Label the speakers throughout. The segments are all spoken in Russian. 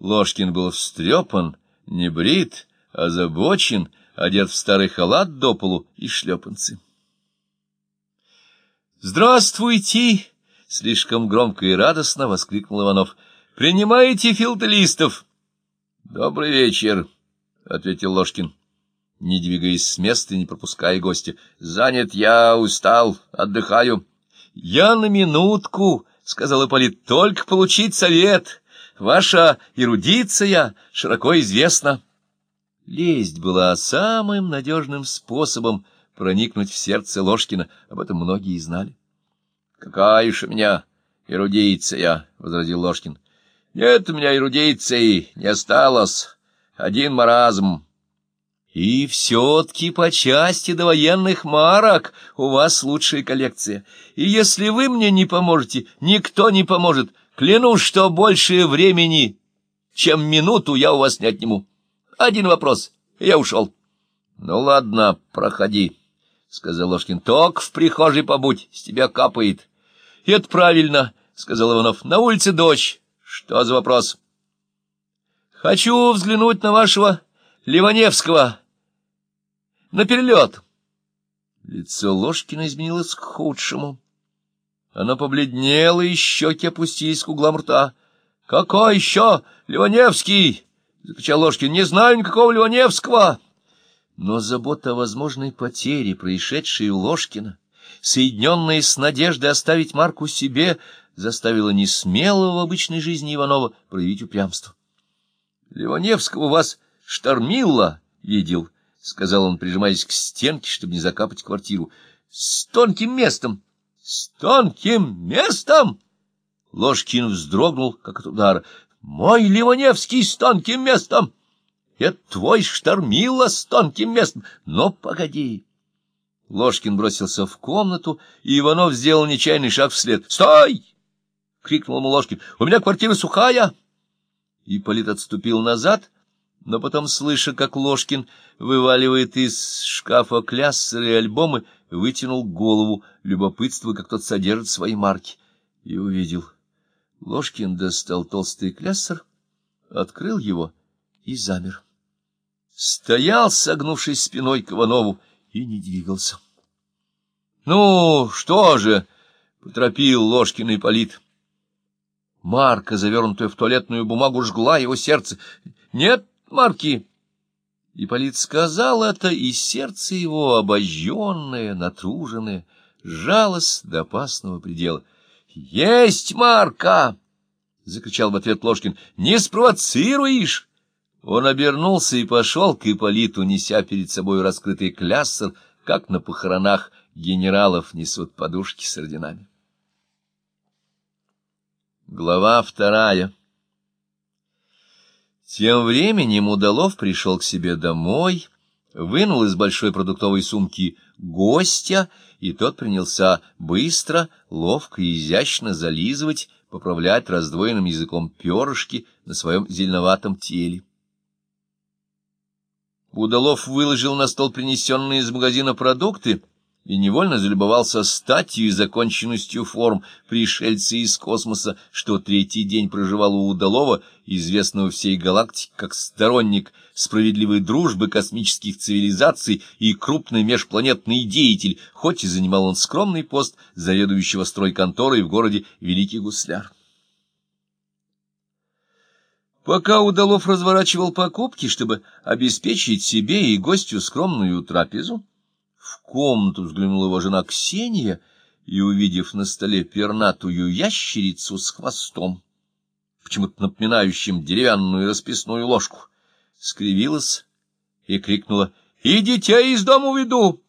Speaker 1: Ложкин был встрепан, небрит, озабочен, одет в старый халат до полу и шлепанцы. «Здравствуйте!» — слишком громко и радостно воскликнул Иванов. «Принимаете филателистов?» «Добрый вечер», — ответил Ложкин, не двигаясь с места и не пропуская гостя. «Занят я, устал, отдыхаю». «Я на минутку», — сказал Ипполит, — «только получить совет. Ваша эрудиция широко известна». Лесть была самым надежным способом проникнуть в сердце Ложкина, об этом многие знали. — Какая уж у меня эрудиция, — возразил Ложкин. — Нет у меня эрудиции, не осталось. Один маразм. — И все-таки по части довоенных марок у вас лучшая коллекция. И если вы мне не поможете, никто не поможет. Клянусь, что больше времени, чем минуту, я у вас не отниму. Один вопрос, я ушел. — Ну ладно, проходи, — сказал Ложкин. — Ток в прихожей побудь, с тебя капает. — Это правильно, — сказал Иванов. — На улице дождь. Что за вопрос? — Хочу взглянуть на вашего Ливаневского. На перелет. Лицо Ложкина изменилось к худшему. Оно побледнело, и щеки опустились к углам рта. — Какой еще Ливаневский? — закричал Ложкин. — Не знаю никакого Ливаневского. Но забота о возможной потере, происшедшей у Ложкина, соединенная с надеждой оставить Марку себе, заставила несмелого в обычной жизни Иванова проявить упрямство. — Ливаневского вас штормило, видел, — сказал он, прижимаясь к стенке, чтобы не закапать квартиру. — С тонким местом. — С тонким местом? Ложкин вздрогнул, как от удара. Мой Ливаневский с тонким местом! Это твой штормила с тонким местом! Но погоди! Ложкин бросился в комнату, и Иванов сделал нечаянный шаг вслед. «Стой!» — крикнул ему Ложкин. «У меня квартира сухая!» Ипполит отступил назад, но потом, слыша, как Ложкин вываливает из шкафа кляссеры и альбомы, вытянул голову, любопытствуя, как тот содержит свои марки, и увидел — Ложкин достал толстый кляссер, открыл его и замер. Стоял, согнувшись спиной к Иванову, и не двигался. — Ну, что же? — поторопил Ложкин Ипполит. Марка, завернутая в туалетную бумагу, жгла его сердце. — Нет, Марки! Ипполит сказал это, и сердце его, обожженное, натруженное, жалось до опасного предела. Есть Марка! — закричал в ответ Ложкин. — Не спровоцируешь! Он обернулся и пошел к Ипполиту, неся перед собой раскрытый кляссер, как на похоронах генералов несут подушки с орденами. Глава вторая Тем временем Удалов пришел к себе домой, вынул из большой продуктовой сумки гостя, и тот принялся быстро, ловко и изящно зализывать, поправлять раздвоенным языком перышки на своем зеленоватом теле. Удалов выложил на стол принесенные из магазина продукты и невольно залюбовался статью и законченностью форм пришельца из космоса, что третий день проживал у Удалова, известного всей галактике как сторонник справедливой дружбы космических цивилизаций и крупный межпланетный деятель, хоть и занимал он скромный пост заведующего стройконторой в городе Великий Гусляр. Пока Удалов разворачивал покупки, чтобы обеспечить себе и гостю скромную трапезу, в комнату взглянула его жена Ксения и, увидев на столе пернатую ящерицу с хвостом, почему-то напоминающим деревянную расписную ложку, скривилась и крикнула «И детей из дома уведу!»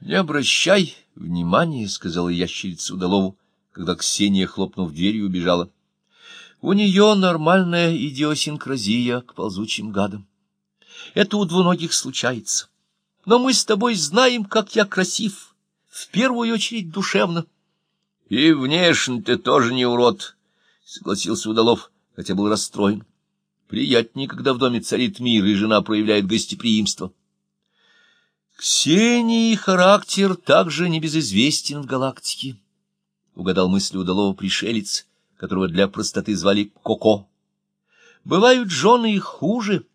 Speaker 1: «Не обращай внимания», — сказала ящерица Удалову, когда Ксения, хлопнув дверью, убежала. «У нее нормальная идиосинкразия к ползучим гадам. Это у двуногих случается. Но мы с тобой знаем, как я красив, в первую очередь душевно». «И внешне ты тоже не урод», — согласился Удалов, хотя был расстроен. Приятнее, когда в доме царит мир, и жена проявляет гостеприимство. Ксении характер также небезызвестен в галактике, — угадал мысли удалого пришелец, которого для простоты звали Коко. Бывают жены и хуже.